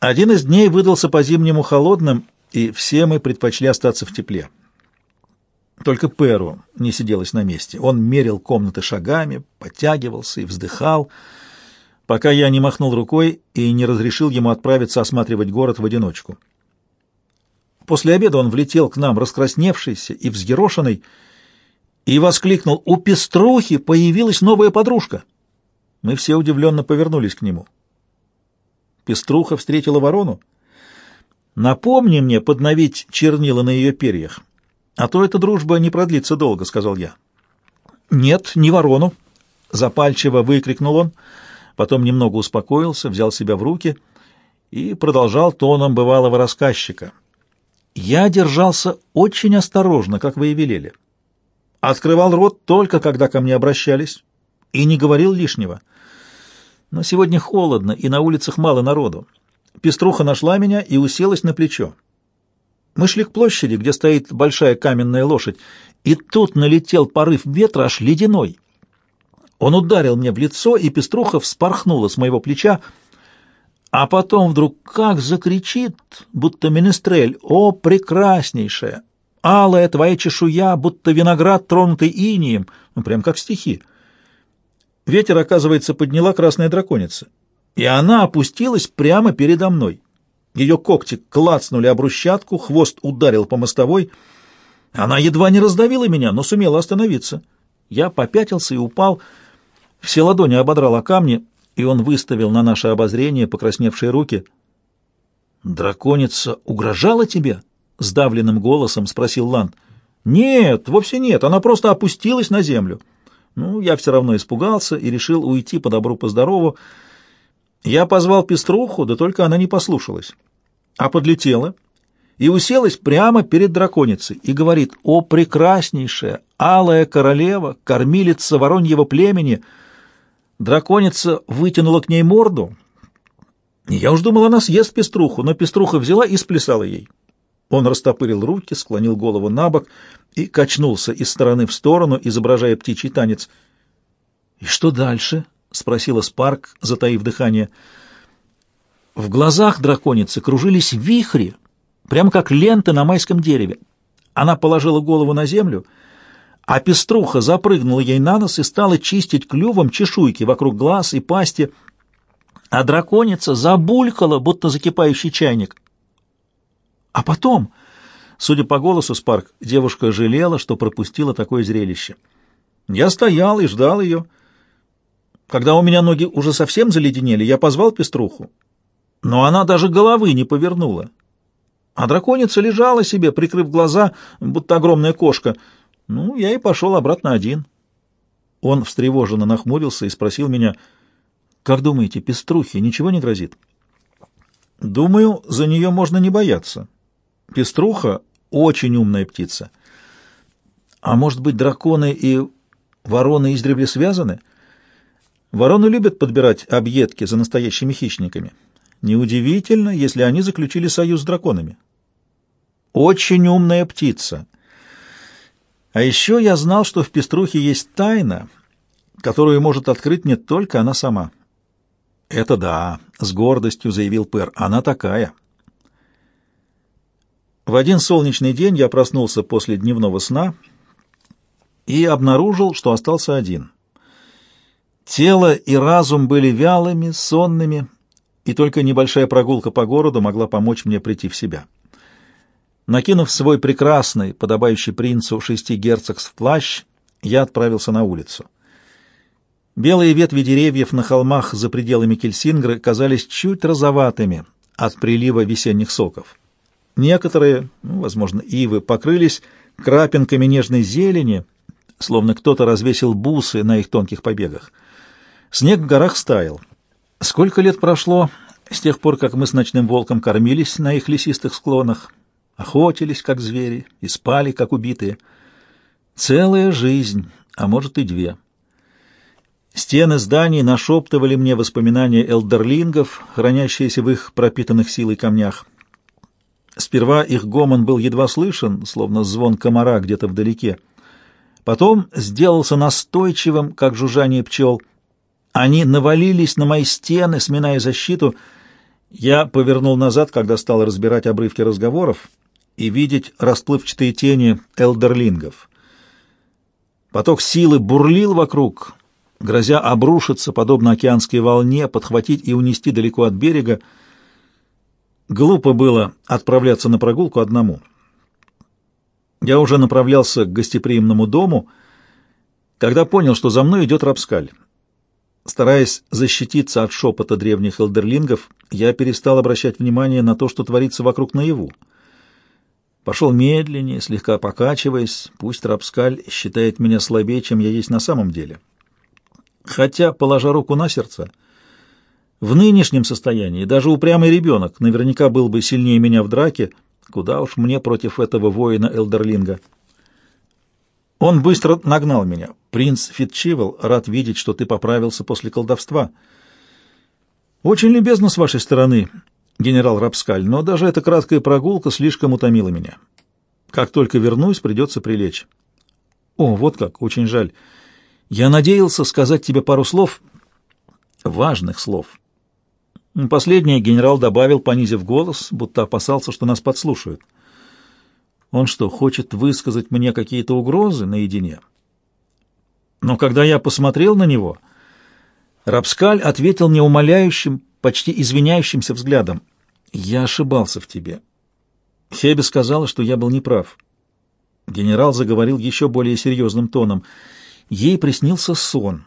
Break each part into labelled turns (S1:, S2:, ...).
S1: Один из дней выдался по-зимнему холодным, и все мы предпочли остаться в тепле. Только Перу не сиделось на месте. Он мерил комнаты шагами, подтягивался и вздыхал, пока я не махнул рукой и не разрешил ему отправиться осматривать город в одиночку. После обеда он влетел к нам, раскрасневшийся и взъерошенный, и воскликнул «У Пеструхи появилась новая подружка!» Мы все удивленно повернулись к нему. Пеструха встретила ворону. «Напомни мне подновить чернила на ее перьях, а то эта дружба не продлится долго», — сказал я. «Нет, не ворону», — запальчиво выкрикнул он, потом немного успокоился, взял себя в руки и продолжал тоном бывалого рассказчика. «Я держался очень осторожно, как вы и велели. Открывал рот только, когда ко мне обращались, и не говорил лишнего». Но сегодня холодно, и на улицах мало народу. Пеструха нашла меня и уселась на плечо. Мы шли к площади, где стоит большая каменная лошадь, и тут налетел порыв ветра аж ледяной. Он ударил мне в лицо, и Пеструха вспорхнула с моего плеча, а потом вдруг как закричит, будто менестрель, «О, прекраснейшая! Алая твоя чешуя, будто виноград, тронутый инием!» Ну, прям как стихи. Ветер, оказывается, подняла красная драконица, и она опустилась прямо передо мной. Ее когти клацнули об брусчатку, хвост ударил по мостовой. Она едва не раздавила меня, но сумела остановиться. Я попятился и упал. Все ладони ободрал о камни, и он выставил на наше обозрение покрасневшие руки. «Драконица угрожала тебе?» — сдавленным голосом спросил Лан. «Нет, вовсе нет, она просто опустилась на землю». Ну, я все равно испугался и решил уйти по добру, по здорову. Я позвал пеструху, да только она не послушалась. А подлетела и уселась прямо перед драконицей и говорит, «О, прекраснейшая, алая королева, кормилица вороньего племени!» Драконица вытянула к ней морду. Я уж думал, она съест пеструху, но пеструха взяла и сплясала ей. Он растопырил руки, склонил голову на бок и качнулся из стороны в сторону, изображая птичий танец. «И что дальше?» — спросила Спарк, затаив дыхание. В глазах драконицы кружились вихри, прямо как ленты на майском дереве. Она положила голову на землю, а пеструха запрыгнула ей на нос и стала чистить клювом чешуйки вокруг глаз и пасти, а драконица забулькала, будто закипающий чайник. А потом, судя по голосу Спарк, девушка жалела, что пропустила такое зрелище. Я стоял и ждал ее. Когда у меня ноги уже совсем заледенели, я позвал пеструху. Но она даже головы не повернула. А драконица лежала себе, прикрыв глаза, будто огромная кошка. Ну, я и пошел обратно один. Он встревоженно нахмурился и спросил меня, «Как думаете, пеструхе ничего не грозит?» «Думаю, за нее можно не бояться. Пеструха — очень умная птица. А может быть, драконы и вороны издревле связаны? Вороны любят подбирать объедки за настоящими хищниками. Неудивительно, если они заключили союз с драконами. Очень умная птица. А еще я знал, что в пеструхе есть тайна, которую может открыть не только она сама. «Это да», — с гордостью заявил Пер, — «она такая». В один солнечный день я проснулся после дневного сна и обнаружил, что остался один. Тело и разум были вялыми, сонными, и только небольшая прогулка по городу могла помочь мне прийти в себя. Накинув свой прекрасный, подобающий принцу шести герцогств плащ, я отправился на улицу. Белые ветви деревьев на холмах за пределами Кельсингры казались чуть розоватыми от прилива весенних соков. Некоторые, ну, возможно, ивы, покрылись крапинками нежной зелени, словно кто-то развесил бусы на их тонких побегах. Снег в горах стаял. Сколько лет прошло с тех пор, как мы с ночным волком кормились на их лесистых склонах, охотились, как звери, и спали, как убитые. Целая жизнь, а может и две. Стены зданий нашептывали мне воспоминания элдерлингов, хранящиеся в их пропитанных силой камнях. Сперва их гомон был едва слышен, словно звон комара где-то вдалеке. Потом сделался настойчивым, как жужжание пчел. Они навалились на мои стены, сминая защиту. Я повернул назад, когда стал разбирать обрывки разговоров и видеть расплывчатые тени элдерлингов. Поток силы бурлил вокруг, грозя обрушиться, подобно океанской волне, подхватить и унести далеко от берега. Глупо было отправляться на прогулку одному. Я уже направлялся к гостеприимному дому, когда понял, что за мной идет Рапскаль. Стараясь защититься от шепота древних элдерлингов, я перестал обращать внимание на то, что творится вокруг наяву. Пошел медленнее, слегка покачиваясь, пусть Рапскаль считает меня слабее, чем я есть на самом деле. Хотя, положа руку на сердце, в нынешнем состоянии даже упрямый ребенок наверняка был бы сильнее меня в драке, куда уж мне против этого воина Элдерлинга. Он быстро нагнал меня. «Принц Фитчивел, рад видеть, что ты поправился после колдовства». «Очень любезно с вашей стороны, генерал Рапскаль, но даже эта краткая прогулка слишком утомила меня. Как только вернусь, придется прилечь». «О, вот как, очень жаль. Я надеялся сказать тебе пару слов, важных слов». Последнее генерал добавил, понизив голос, будто опасался, что нас подслушают. Он что, хочет высказать мне какие-то угрозы наедине? Но когда я посмотрел на него, Рапскаль ответил мне умоляющим, почти извиняющимся взглядом. «Я ошибался в тебе». Хеби сказала, что я был неправ. Генерал заговорил еще более серьезным тоном. Ей приснился сон.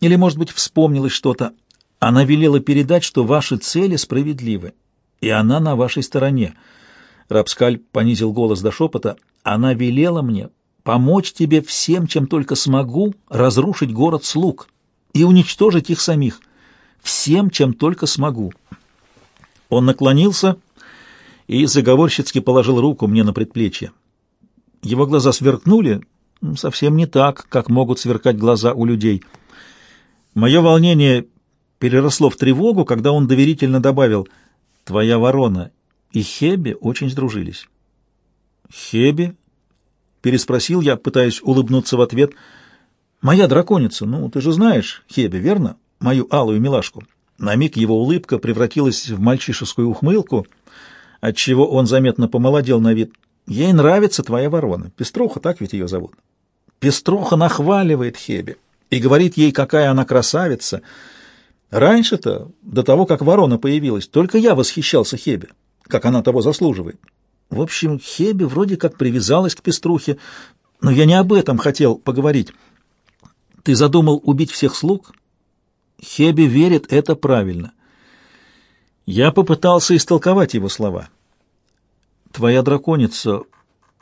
S1: Или, может быть, вспомнилось что-то. Она велела передать, что ваши цели справедливы, и она на вашей стороне. Рапскаль понизил голос до шепота. «Она велела мне помочь тебе всем, чем только смогу, разрушить город слуг и уничтожить их самих. Всем, чем только смогу». Он наклонился и заговорщицки положил руку мне на предплечье. Его глаза сверкнули, совсем не так, как могут сверкать глаза у людей. Мое волнение переросло в тревогу, когда он доверительно добавил «Твоя ворона и Хеби очень сдружились. «Хеби?» — переспросил я, пытаясь улыбнуться в ответ. «Моя драконица, ну, ты же знаешь Хеби, верно? Мою алую милашку». На миг его улыбка превратилась в мальчишескую ухмылку, отчего он заметно помолодел на вид. «Ей нравится твоя ворона. Пестроха, так ведь ее зовут?» Пестроха нахваливает Хеби и говорит ей, какая она красавица. Раньше-то, до того, как ворона появилась, только я восхищался Хебе как она того заслуживает. В общем, Хеби вроде как привязалась к пеструхе, но я не об этом хотел поговорить. Ты задумал убить всех слуг? Хеби верит, это правильно. Я попытался истолковать его слова. Твоя драконица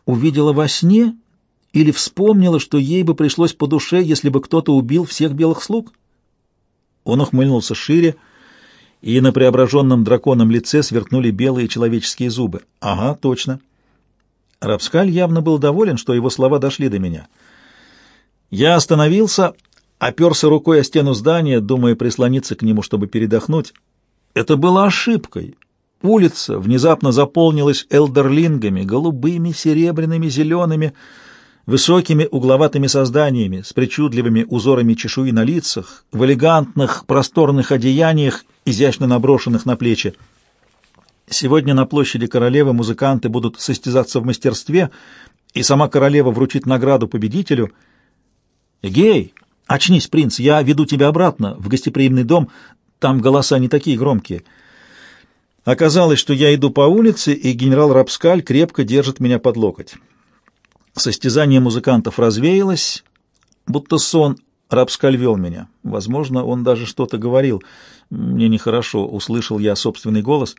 S1: увидела во сне или вспомнила, что ей бы пришлось по душе, если бы кто-то убил всех белых слуг? Он ухмыльнулся шире, — и на преображенном драконом лице сверкнули белые человеческие зубы. «Ага, точно». Рапскаль явно был доволен, что его слова дошли до меня. Я остановился, оперся рукой о стену здания, думая прислониться к нему, чтобы передохнуть. Это было ошибкой. Улица внезапно заполнилась элдерлингами, голубыми, серебряными, зелеными, высокими угловатыми созданиями с причудливыми узорами чешуи на лицах, в элегантных просторных одеяниях, изящно наброшенных на плечи. Сегодня на площади королевы музыканты будут состязаться в мастерстве, и сама королева вручит награду победителю. «Эгей, очнись, принц, я веду тебя обратно, в гостеприимный дом, там голоса не такие громкие». Оказалось, что я иду по улице, и генерал Рапскаль крепко держит меня под локоть. Состязание музыкантов развеялось, будто сон Рапскаль вел меня. Возможно, он даже что-то говорил. Мне нехорошо, услышал я собственный голос.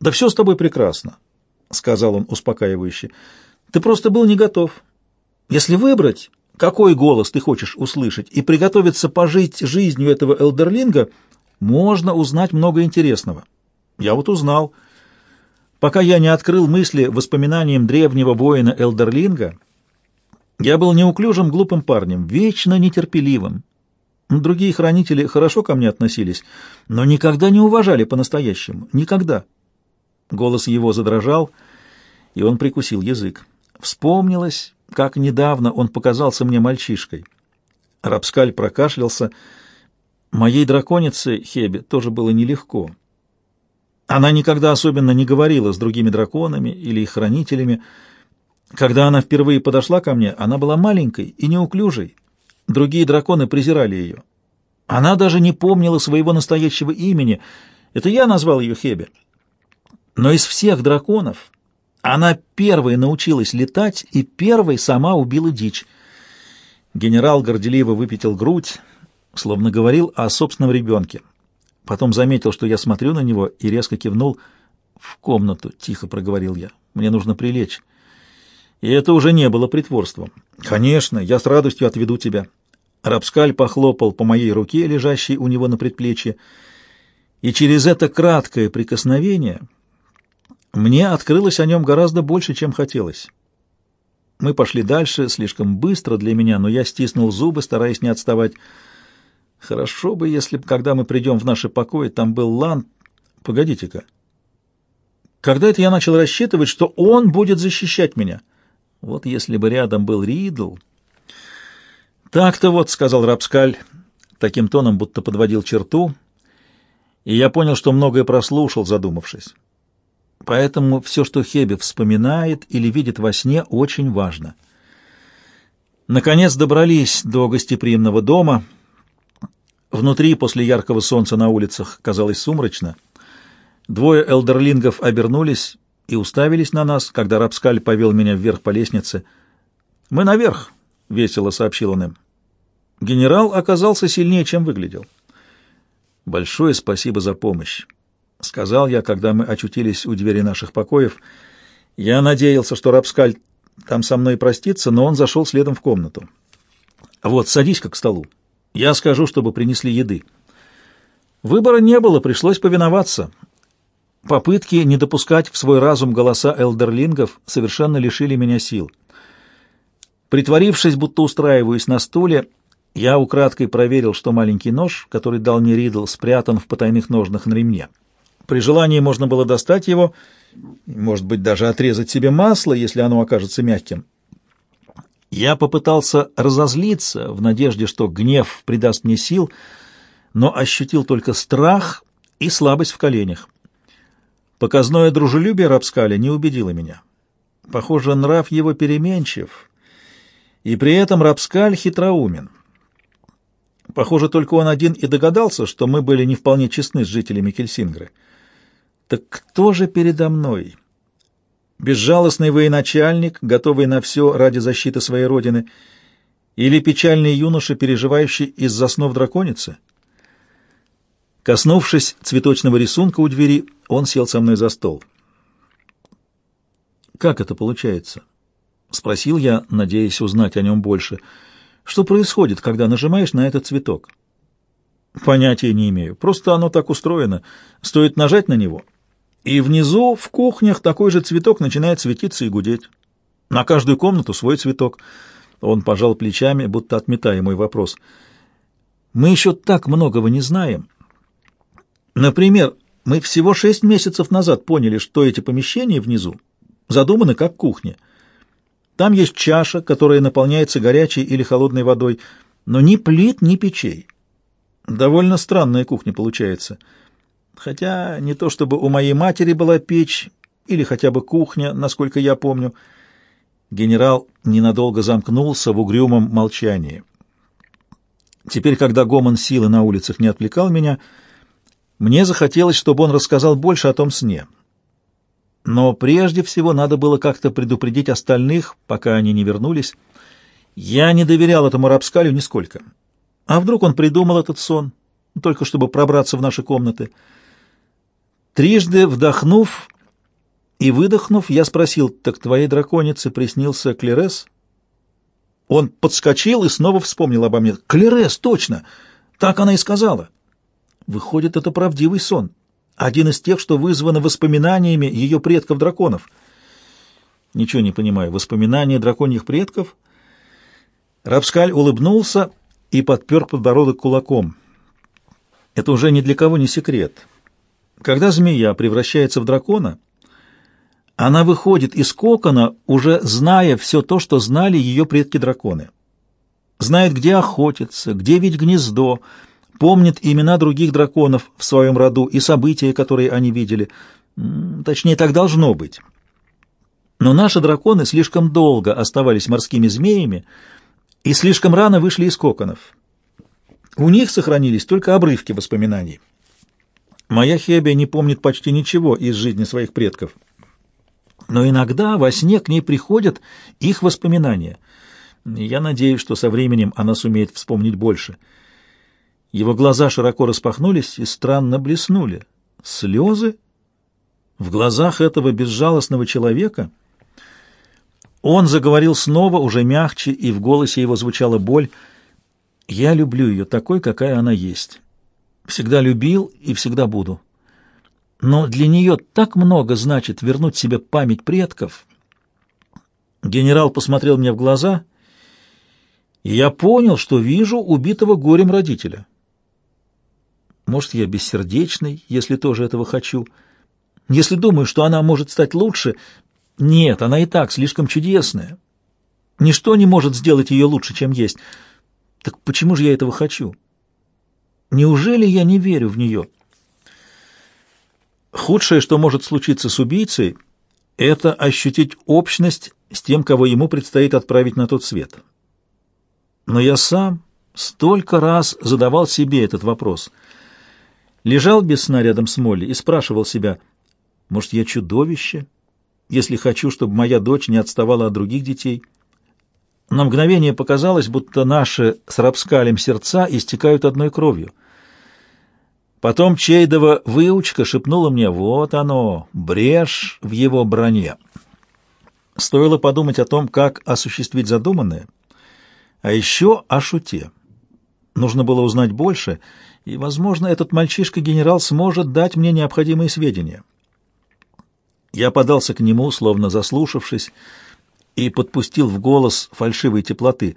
S1: «Да все с тобой прекрасно», — сказал он успокаивающе. «Ты просто был не готов. Если выбрать, какой голос ты хочешь услышать, и приготовиться пожить жизнью этого элдерлинга, можно узнать много интересного. Я вот узнал». Пока я не открыл мысли воспоминаниям древнего воина Элдерлинга, я был неуклюжим глупым парнем, вечно нетерпеливым. Другие хранители хорошо ко мне относились, но никогда не уважали по-настоящему. Никогда. Голос его задрожал, и он прикусил язык. Вспомнилось, как недавно он показался мне мальчишкой. Рапскаль прокашлялся. Моей драконице Хебе тоже было нелегко. Она никогда особенно не говорила с другими драконами или их хранителями. Когда она впервые подошла ко мне, она была маленькой и неуклюжей. Другие драконы презирали ее. Она даже не помнила своего настоящего имени. Это я назвал ее Хебе. Но из всех драконов она первой научилась летать и первой сама убила дичь. Генерал горделиво выпятил грудь, словно говорил о собственном ребенке. Потом заметил, что я смотрю на него, и резко кивнул. «В комнату», — тихо проговорил я. «Мне нужно прилечь». И это уже не было притворством. «Конечно, я с радостью отведу тебя». Рабскаль похлопал по моей руке, лежащей у него на предплечье, и через это краткое прикосновение мне открылось о нем гораздо больше, чем хотелось. Мы пошли дальше, слишком быстро для меня, но я стиснул зубы, стараясь не отставать. Хорошо бы, если бы, когда мы придем в наши покои, там был Лан. Погодите-ка. Когда это я начал рассчитывать, что он будет защищать меня? Вот если бы рядом был Ридл... «Так-то вот», — сказал Рапскаль, таким тоном, будто подводил черту, и я понял, что многое прослушал, задумавшись. Поэтому все, что Хеби вспоминает или видит во сне, очень важно. Наконец добрались до гостеприимного дома. Внутри, после яркого солнца на улицах, казалось сумрачно. Двое элдерлингов обернулись и уставились на нас, когда Рапскаль повел меня вверх по лестнице. «Мы наверх», — весело сообщил он им. Генерал оказался сильнее, чем выглядел. «Большое спасибо за помощь», — сказал я, когда мы очутились у двери наших покоев. Я надеялся, что Рапскаль там со мной простится, но он зашел следом в комнату. «Вот, садись-ка к столу. Я скажу, чтобы принесли еды». Выбора не было, пришлось повиноваться. Попытки не допускать в свой разум голоса элдерлингов совершенно лишили меня сил. Притворившись, будто устраиваюсь на стуле, я украдкой проверил, что маленький нож, который дал мне Ридл, спрятан в потайных ножнах на ремне. При желании можно было достать его, может быть, даже отрезать себе масло, если оно окажется мягким. Я попытался разозлиться в надежде, что гнев придаст мне сил, но ощутил только страх и слабость в коленях. Показное дружелюбие Рапскаля не убедило меня. Похоже, нрав его переменчив, и при этом Рапскаль хитроумен. Похоже, только он один и догадался, что мы были не вполне честны с жителями Кельсингры. Так кто же передо мной? Безжалостный военачальник, готовый на все ради защиты своей родины, или печальный юноша, переживающий из-за снов драконицы? Коснувшись цветочного рисунка у двери, он сел со мной за стол. «Как это получается?» — спросил я, надеясь узнать о нем больше — что происходит, когда нажимаешь на этот цветок? Понятия не имею. Просто оно так устроено. Стоит нажать на него, и внизу в кухнях такой же цветок начинает светиться и гудеть. На каждую комнату свой цветок. Он пожал плечами, будто отметая мой вопрос. Мы еще так многого не знаем. Например, мы всего шесть месяцев назад поняли, что эти помещения внизу задуманы как кухня. Там есть чаша, которая наполняется горячей или холодной водой, но ни плит, ни печей. Довольно странная кухня получается. Хотя не то чтобы у моей матери была печь или хотя бы кухня, насколько я помню. Генерал ненадолго замкнулся в угрюмом молчании. Теперь, когда гомон силы на улицах не отвлекал меня, мне захотелось, чтобы он рассказал больше о том сне. Но прежде всего надо было как-то предупредить остальных, пока они не вернулись. Я не доверял этому Рапскалю нисколько. А вдруг он придумал этот сон, только чтобы пробраться в наши комнаты? Трижды вдохнув и выдохнув, я спросил, «Так твоей драконице приснился Клерес?» Он подскочил и снова вспомнил обо мне. «Клерес, точно! Так она и сказала!» Выходит, это правдивый сон. Один из тех, что вызвано воспоминаниями ее предков-драконов. Ничего не понимаю. Воспоминания драконьих предков? Рапскаль улыбнулся и подпер подбородок кулаком. Это уже ни для кого не секрет. Когда змея превращается в дракона, она выходит из кокона, уже зная все то, что знали ее предки-драконы. Знает, где охотиться, где ведь гнездо, помнит имена других драконов в своем роду и события, которые они видели. Точнее, так должно быть. Но наши драконы слишком долго оставались морскими змеями и слишком рано вышли из коконов. У них сохранились только обрывки воспоминаний. Моя Хебе не помнит почти ничего из жизни своих предков. Но иногда во сне к ней приходят их воспоминания. Я надеюсь, что со временем она сумеет вспомнить больше. Его глаза широко распахнулись и странно блеснули. Слезы? В глазах этого безжалостного человека? Он заговорил снова, уже мягче, и в голосе его звучала боль. «Я люблю ее такой, какая она есть. Всегда любил и всегда буду. Но для нее так много значит вернуть себе память предков». Генерал посмотрел мне в глаза, и я понял, что вижу убитого горем родителя. Может, я бессердечный, если тоже этого хочу. Если думаю, что она может стать лучше, нет, она и так слишком чудесная. Ничто не может сделать ее лучше, чем есть. Так почему же я этого хочу? Неужели я не верю в нее? Худшее, что может случиться с убийцей, это ощутить общность с тем, кого ему предстоит отправить на тот свет. Но я сам столько раз задавал себе этот вопрос. Лежал без сна рядом с Молли и спрашивал себя, может, я чудовище? если хочу, чтобы моя дочь не отставала от других детей. На мгновение показалось, будто наши с Рапскалем сердца истекают одной кровью. Потом Чейдова выучка шепнула мне «Вот оно, брешь в его броне». Стоило подумать о том, как осуществить задуманное, а еще о шуте. Нужно было узнать больше, и, возможно, этот мальчишка-генерал сможет дать мне необходимые сведения. Я подался к нему, словно заслушавшись, и подпустил в голос фальшивой теплоты.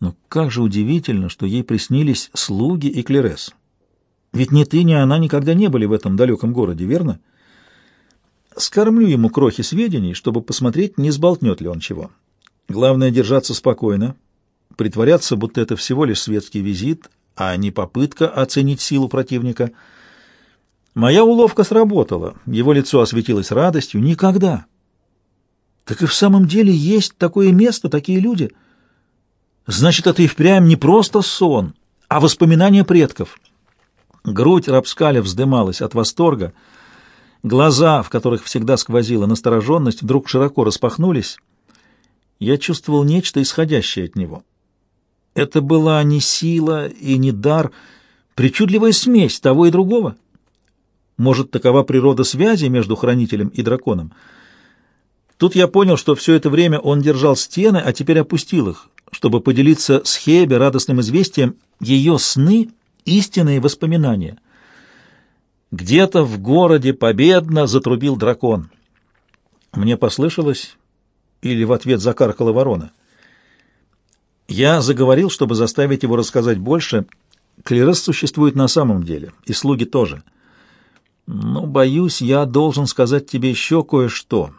S1: Но как же удивительно, что ей приснились слуги и клерес. Ведь ни ты, ни она никогда не были в этом далеком городе, верно? Скормлю ему крохи сведений, чтобы посмотреть, не сболтнет ли он чего. Главное — держаться спокойно, притворяться, будто это всего лишь светский визит, а не попытка оценить силу противника — Моя уловка сработала. Его лицо осветилось радостью. Никогда. Так и в самом деле есть такое место, такие люди. Значит, это и впрямь не просто сон, а воспоминания предков. Грудь Рапскаля вздымалась от восторга. Глаза, в которых всегда сквозила настороженность, вдруг широко распахнулись. Я чувствовал нечто исходящее от него. Это была не сила и не дар, причудливая смесь того и другого — может, такова природа связи между хранителем и драконом? Тут я понял, что все это время он держал стены, а теперь опустил их, чтобы поделиться с Хебе радостным известием ее сны — истинные воспоминания. Где-то в городе победно затрубил дракон. Мне послышалось, или в ответ закаркала ворона. Я заговорил, чтобы заставить его рассказать больше. Клерес существует на самом деле, и слуги тоже — но, боюсь, я должен сказать тебе еще кое-что.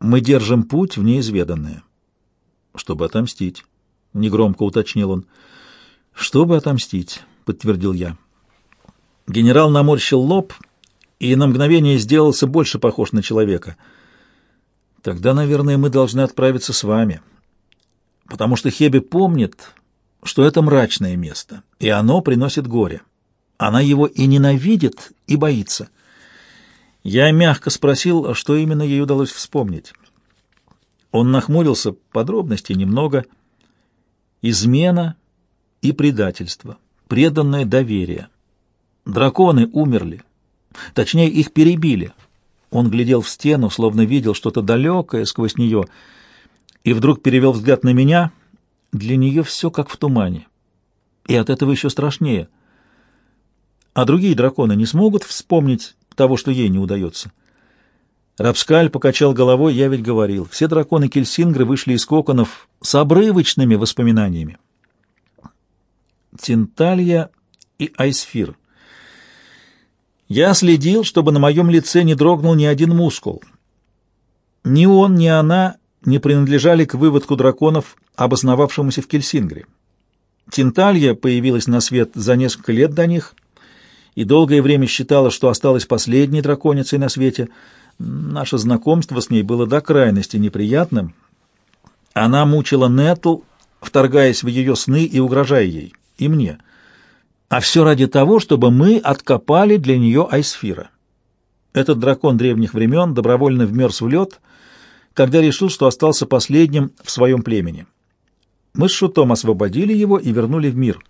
S1: Мы держим путь в неизведанное. Чтобы отомстить, — негромко уточнил он. Чтобы отомстить, — подтвердил я. Генерал наморщил лоб и на мгновение сделался больше похож на человека. Тогда, наверное, мы должны отправиться с вами, потому что Хеби помнит, что это мрачное место, и оно приносит горе. Она его и ненавидит, и боится. Я мягко спросил, что именно ей удалось вспомнить. Он нахмурился, подробностей немного. Измена и предательство, преданное доверие. Драконы умерли, точнее, их перебили. Он глядел в стену, словно видел что-то далекое сквозь нее, и вдруг перевел взгляд на меня. Для нее все как в тумане. И от этого еще страшнее — а другие драконы не смогут вспомнить того, что ей не удается. Рапскаль покачал головой, я ведь говорил, все драконы Кельсингры вышли из коконов с обрывочными воспоминаниями. Тинталья и Айсфир. Я следил, чтобы на моем лице не дрогнул ни один мускул. Ни он, ни она не принадлежали к выводку драконов, обосновавшемуся в Кельсингре. Тинталья появилась на свет за несколько лет до них и долгое время считала, что осталась последней драконицей на свете. Наше знакомство с ней было до крайности неприятным. Она мучила Нетл, вторгаясь в ее сны и угрожая ей, и мне. А все ради того, чтобы мы откопали для нее Айсфира. Этот дракон древних времен добровольно вмерз в лед, когда решил, что остался последним в своем племени. Мы с Шутом освободили его и вернули в мир.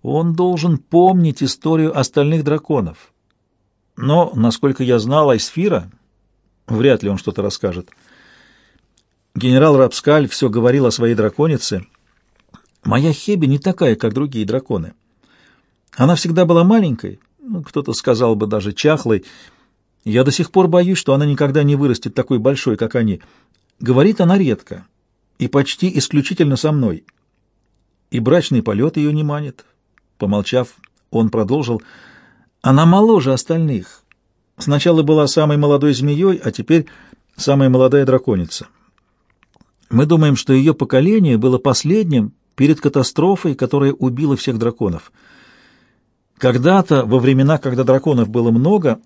S1: Он должен помнить историю остальных драконов. Но, насколько я знал Айсфира, вряд ли он что-то расскажет. Генерал Рапскаль все говорил о своей драконице. Моя Хеби не такая, как другие драконы. Она всегда была маленькой, ну, кто-то сказал бы даже чахлой. Я до сих пор боюсь, что она никогда не вырастет такой большой, как они. Говорит она редко и почти исключительно со мной. И брачный полет ее не манит. Помолчав, он продолжил. Она моложе остальных. Сначала была самой молодой змеей, а теперь самая молодая драконица. Мы думаем, что ее поколение было последним перед катастрофой, которая убила всех драконов. Когда-то, во времена, когда драконов было много,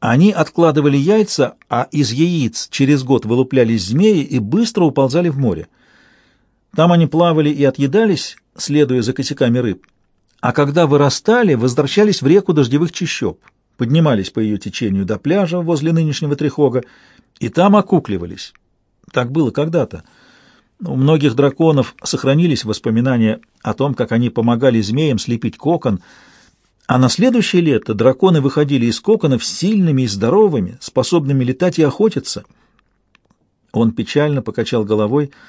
S1: они откладывали яйца, а из яиц через год вылуплялись змеи и быстро уползали в море. Там они плавали и отъедались, следуя за косяками рыб. А когда вырастали, возвращались в реку дождевых чащоб, поднимались по ее течению до пляжа возле нынешнего Трехога и там окукливались. Так было когда-то. У многих драконов сохранились воспоминания о том, как они помогали змеям слепить кокон, а на следующее лето драконы выходили из коконов сильными и здоровыми, способными летать и охотиться. Он печально покачал головой, —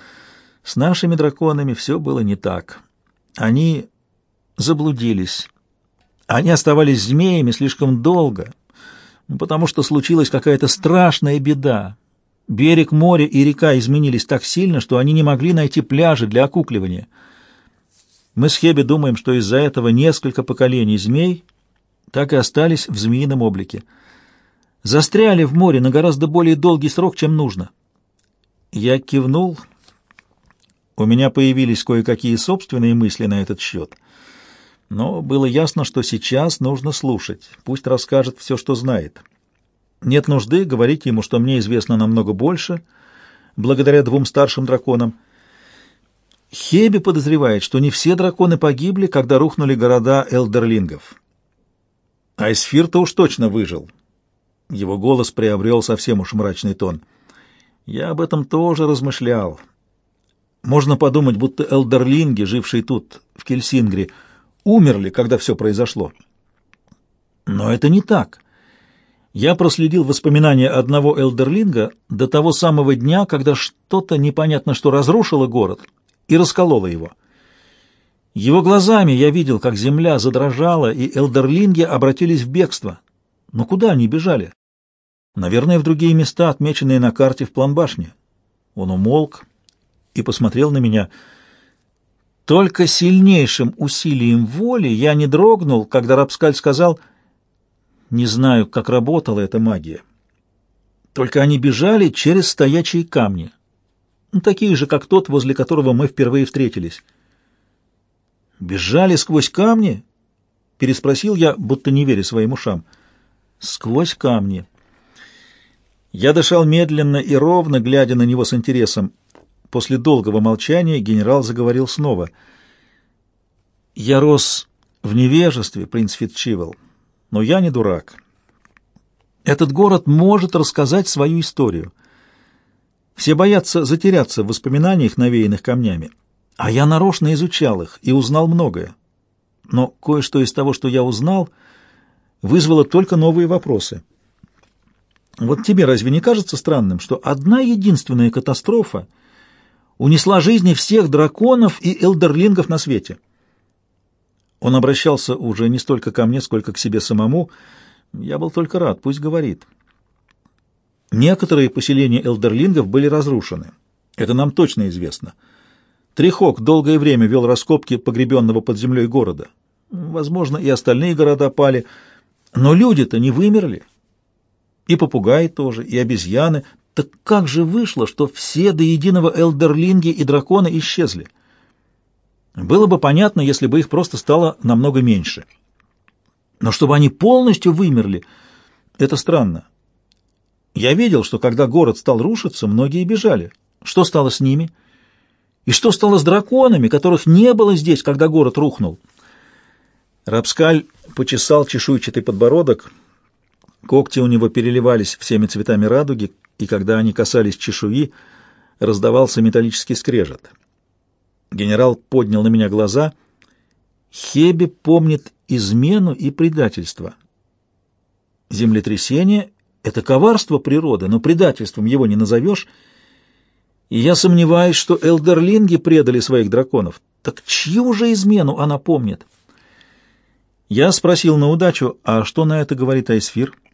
S1: с нашими драконами все было не так. Они заблудились. Они оставались змеями слишком долго, потому что случилась какая-то страшная беда. Берег моря и река изменились так сильно, что они не могли найти пляжи для окукливания. Мы с Хеби думаем, что из-за этого несколько поколений змей так и остались в змеином облике. Застряли в море на гораздо более долгий срок, чем нужно. Я кивнул у меня появились кое-какие собственные мысли на этот счет. Но было ясно, что сейчас нужно слушать. Пусть расскажет все, что знает. Нет нужды говорить ему, что мне известно намного больше, благодаря двум старшим драконам. Хеби подозревает, что не все драконы погибли, когда рухнули города элдерлингов. Айсфир-то уж точно выжил. Его голос приобрел совсем уж мрачный тон. Я об этом тоже размышлял. Можно подумать, будто элдерлинги, жившие тут, в Кельсингре, умерли, когда все произошло. Но это не так. Я проследил воспоминания одного элдерлинга до того самого дня, когда что-то непонятно что разрушило город и раскололо его. Его глазами я видел, как земля задрожала, и элдерлинги обратились в бегство. Но куда они бежали? Наверное, в другие места, отмеченные на карте в план башни. Он умолк, и посмотрел на меня. Только сильнейшим усилием воли я не дрогнул, когда Рапскаль сказал, «Не знаю, как работала эта магия. Только они бежали через стоячие камни, такие же, как тот, возле которого мы впервые встретились». «Бежали сквозь камни?» — переспросил я, будто не веря своим ушам. «Сквозь камни». Я дышал медленно и ровно, глядя на него с интересом. После долгого молчания генерал заговорил снова. «Я рос в невежестве, принц Фитчивелл, но я не дурак. Этот город может рассказать свою историю. Все боятся затеряться в воспоминаниях, навеянных камнями, а я нарочно изучал их и узнал многое. Но кое-что из того, что я узнал, вызвало только новые вопросы». Вот тебе разве не кажется странным, что одна единственная катастрофа — унесла жизни всех драконов и элдерлингов на свете. Он обращался уже не столько ко мне, сколько к себе самому. Я был только рад, пусть говорит. Некоторые поселения элдерлингов были разрушены. Это нам точно известно. Трихок долгое время вел раскопки погребенного под землей города. Возможно, и остальные города пали. Но люди-то не вымерли. И попугаи тоже, и обезьяны, так как же вышло, что все до единого элдерлинги и драконы исчезли? Было бы понятно, если бы их просто стало намного меньше. Но чтобы они полностью вымерли, это странно. Я видел, что когда город стал рушиться, многие бежали. Что стало с ними? И что стало с драконами, которых не было здесь, когда город рухнул? Рапскаль почесал чешуйчатый подбородок. Когти у него переливались всеми цветами радуги, и когда они касались чешуи, раздавался металлический скрежет. Генерал поднял на меня глаза. Хеби помнит измену и предательство. Землетрясение — это коварство природы, но предательством его не назовешь. И я сомневаюсь, что элдерлинги предали своих драконов. Так чью же измену она помнит? Я спросил на удачу, а что на это говорит Айсфир? —